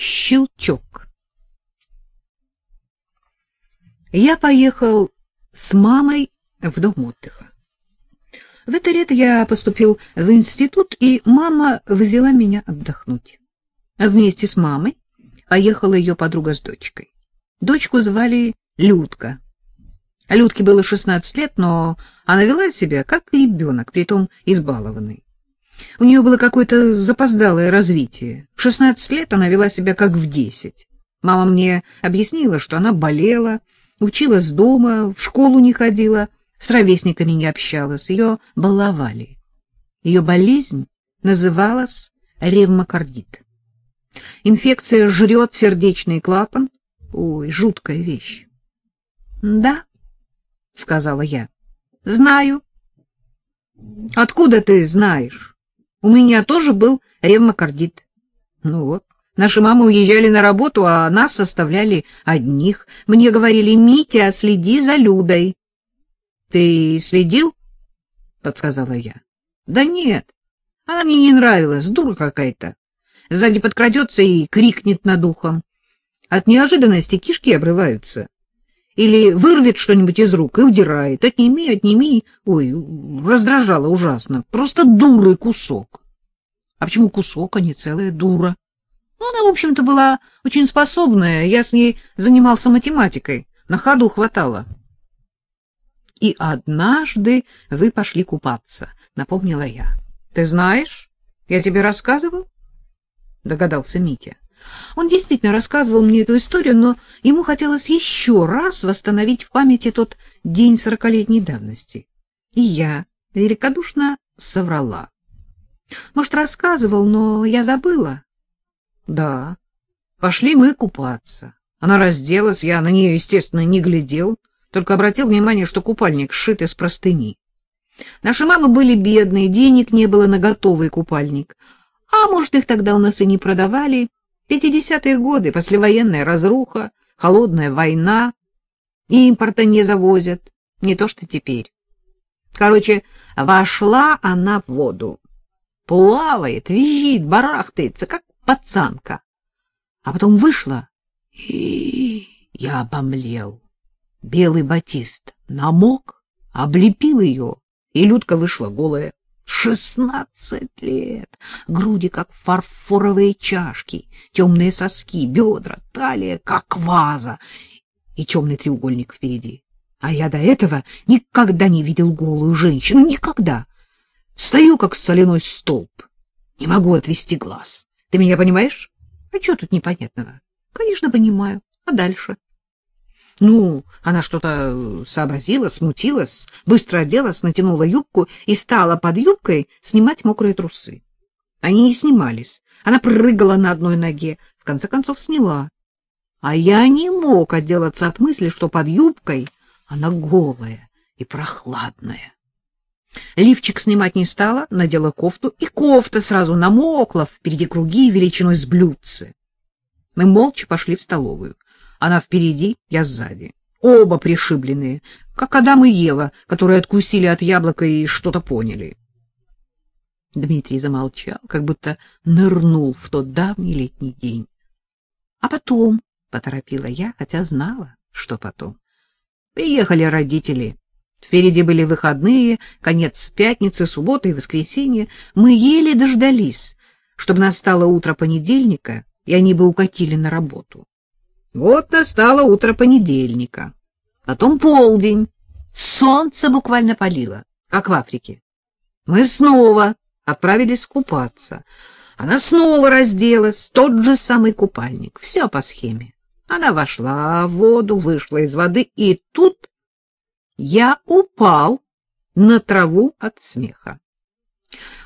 Щелчок. Я поехал с мамой в дом отдыха. В это лето я поступил в институт, и мама взяла меня отдохнуть. Вместе с мамой поехала ее подруга с дочкой. Дочку звали Людка. Людке было 16 лет, но она вела себя как ребенок, притом избалованный. У нее было какое-то запоздалое развитие. В 16 лет она вела себя как в 10. Мама мне объяснила, что она болела, училась дома, в школу не ходила, с ровесниками не общалась, ее баловали. Ее болезнь называлась ревмокардит. Инфекция жрет сердечный клапан. Ой, жуткая вещь. — Да, — сказала я, — знаю. — Откуда ты знаешь? У меня тоже был ревмокардит. Ну вот, наши мамы уезжали на работу, а нас составляли одних. Мне говорили, Митя, следи за Людой. — Ты следил? — подсказала я. — Да нет, она мне не нравилась, дура какая-то. Сзади подкрадется и крикнет над ухом. От неожиданности кишки обрываются. Или вырвет что-нибудь из рук и удирает. Отними, отними. Ой, раздражало ужасно. Просто дурый кусок. А почему кусок, а не целая дура? Ну, она, в общем-то, была очень способная. Я с ней занимался математикой. На ходу хватало. И однажды вы пошли купаться, напомнила я. Ты знаешь, я тебе рассказывал? Догадался Митя. Он действительно рассказывал мне эту историю, но ему хотелось еще раз восстановить в памяти тот день сорокалетней давности. И я великодушно соврала. Может, рассказывал, но я забыла. Да, пошли мы купаться. Она разделась, я на нее, естественно, не глядел, только обратил внимание, что купальник сшит из простыни. Наши мамы были бедные, денег не было на готовый купальник. А может, их тогда у нас и не продавали. Пятидесятые годы, послевоенная разруха, холодная война, импорта не завозят, не то что теперь. Короче, вошла она в воду. Плавает, визжит, барахтается, как пацанка. А потом вышла, и я обомлел. Белый батист намок, облепил ее, и Людка вышла голая. Шестнадцать лет, груди, как фарфоровые чашки, темные соски, бедра, талия, как ваза, и темный треугольник впереди. А я до этого никогда не видел голую женщину, никогда. Стою, как соляной столб, не могу отвести глаз. Ты меня понимаешь? А что тут непонятного? Конечно, понимаю. А дальше? Ну, она что-то э, сообразила, смутилась, быстро оделась, натянула юбку и стала под юбкой снимать мокрые трусы. Они не снимались. Она прыгала на одной ноге, в конце концов сняла. А я не мог отделаться от мысли, что под юбкой она голая и прохладная. Лифчик снимать не стала, надела кофту, и кофта сразу намокла, впереди круги величиной с блюдце. Мы молча пошли в столовую. Она впереди, я сзади. Оба пришибленные, как Адам и Ева, которые откусили от яблока и что-то поняли. Дмитрий замолчал, как будто нырнул в тот давний летний день. А потом, — поторопила я, хотя знала, что потом. Приехали родители. Впереди были выходные, конец пятницы, суббота и воскресенье. Мы еле дождались, чтобы настало утро понедельника, и они бы укатили на работу. Вот настало утро понедельника. Потом полдень. Солнце буквально палило, как в Африке. Мы снова отправились купаться. Она снова разделась, тот же самый купальник. Все по схеме. Она вошла в воду, вышла из воды, и тут я упал на траву от смеха.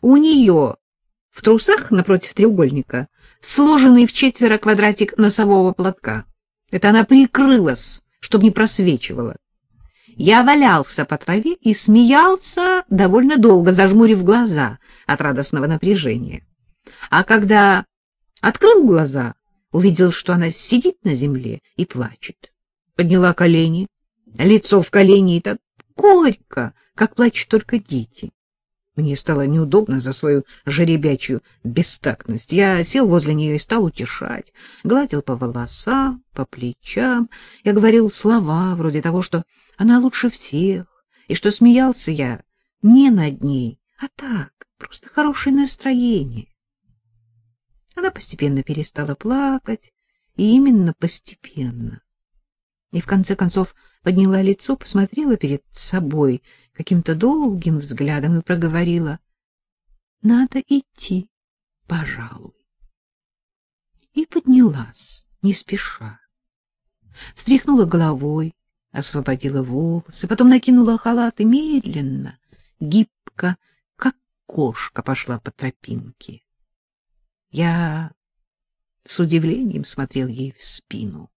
У нее в трусах напротив треугольника сложенный в четверо квадратик носового платка. Это она прикрылась, чтобы не просвечивала. Я валялся по траве и смеялся довольно долго, зажмурив глаза от радостного напряжения. А когда открыл глаза, увидел, что она сидит на земле и плачет. Подняла колени, лицо в колени и так горько, как плачут только дети. Мне стало неудобно за свою жеребячую бестактность. Я сел возле нее и стал утешать, гладил по волосам, по плечам. Я говорил слова вроде того, что она лучше всех, и что смеялся я не над ней, а так, просто хорошее настроение. Она постепенно перестала плакать, и именно постепенно. И в конце концов подняла лицо, посмотрела перед собой каким-то долгим взглядом и проговорила: "Надо идти, пожалуй". И поднялась, не спеша. Встряхнула головой, освободила волосы, потом накинула халат и медленно, гибко, как кошка, пошла по тропинке. Я с удивлением смотрел ей в спину.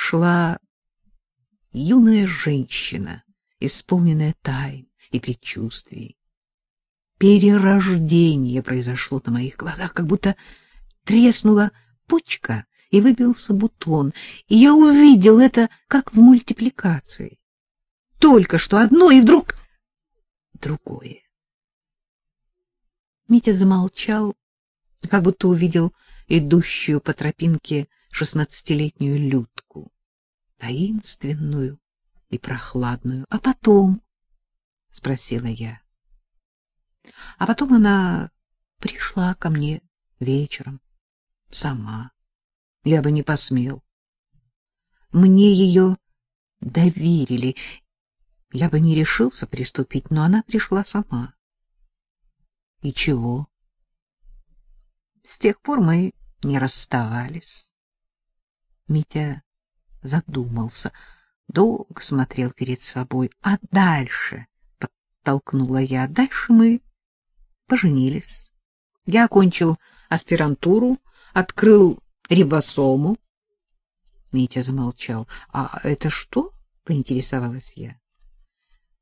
Шла юная женщина, исполненная тайн и предчувствий. Перерождение произошло на моих глазах, как будто треснула почка и выбился бутон, и я увидел это, как в мультипликации. Только что одно, и вдруг другое. Митя замолчал, как будто увидел идущую по тропинке шестнадцатилетнюю Людку, таинственную и прохладную. — А потом? — спросила я. А потом она пришла ко мне вечером, сама. Я бы не посмел. Мне ее доверили. Я бы не решился приступить, но она пришла сама. И чего? С тех пор мы не расставались. Митя задумался, долго смотрел перед собой. А дальше, подтолкнула я, дальше мы поженились. Я окончил аспирантуру, открыл рибосому. Митя замолчал. А это что? поинтересовалась я.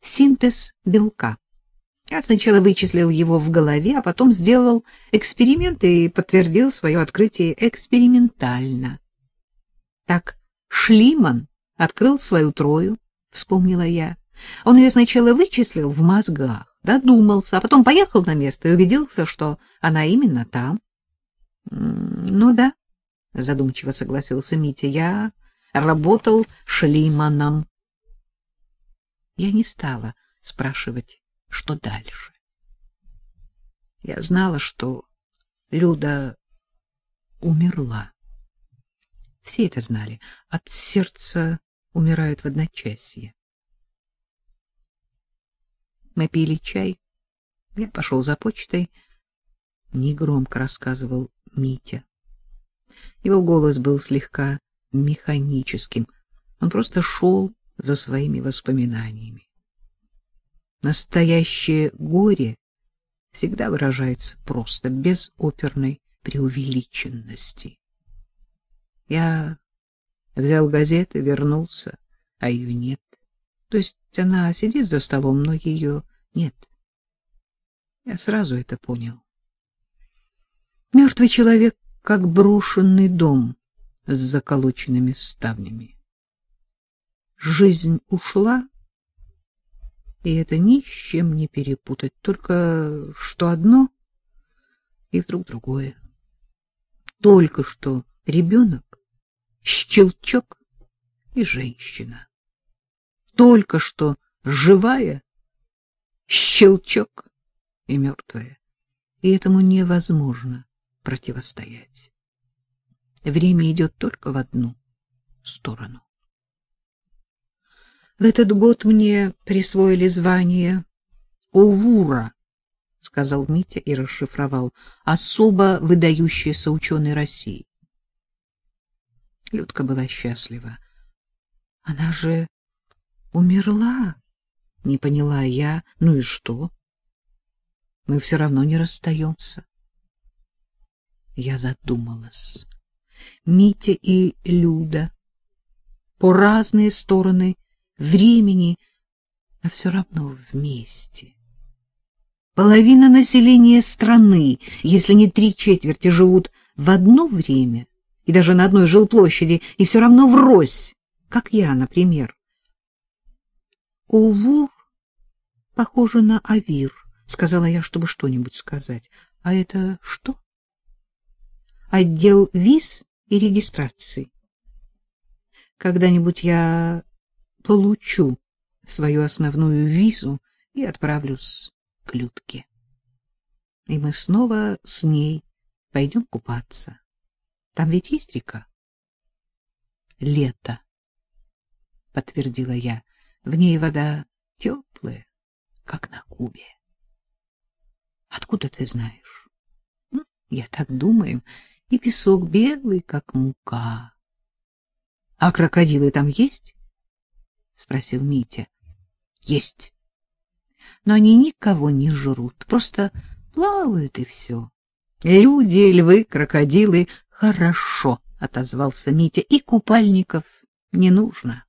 Синтез белка. Я сначала вычислил его в голове, а потом сделал эксперимент и подтвердил свое открытие экспериментально. Так Шлиман открыл свою трою, вспомнила я. Он ее сначала вычислил в мозгах, додумался, а потом поехал на место и убедился, что она именно там. — Ну да, — задумчиво согласился Митя, — я работал Шлиманом. Я не стала спрашивать что дальше. Я знала, что Люда умерла. Все это знали. От сердца умирают в одночасье. Мы пили чай. Я пошел за почтой. Негромко рассказывал Митя. Его голос был слегка механическим. Он просто шел за своими воспоминаниями. Настоящее горе всегда выражается просто, без оперной преувеличенности. Я взял газеты, вернулся, а ее нет. То есть она сидит за столом, но ее нет. Я сразу это понял. Мертвый человек, как брошенный дом с заколоченными ставнями. Жизнь ушла, и это ни с чем не перепутать, только что одно и вдруг другое. Только что ребенок, щелчок и женщина. Только что живая, щелчок и мертвая. И этому невозможно противостоять. Время идет только в одну сторону. В этот год мне присвоили звание Овура, сказал Митя и расшифровал, особо выдающийся ученый России. Людка была счастлива. Она же умерла, не поняла я. Ну и что? Мы все равно не расстаемся. Я задумалась. Митя и Люда по разные стороны времени, а все равно вместе. Половина населения страны, если не три четверти, живут в одно время и даже на одной жилплощади, и все равно врозь, как я, например. Увур похоже на авир, — сказала я, чтобы что-нибудь сказать. — А это что? — Отдел виз и регистрации. Когда-нибудь я получу свою основную визу и отправлюсь к Людке. И мы снова с ней пойдем купаться. Там ведь есть река? Лето, — подтвердила я. В ней вода теплая, как на Кубе. Откуда ты знаешь? Ну, я так думаю. И песок белый, как мука. А крокодилы там есть? спросил Митя. Есть. Но они никого не жрут, просто плавают и все. Люди, львы, крокодилы хорошо, отозвался Митя. И купальников не нужно.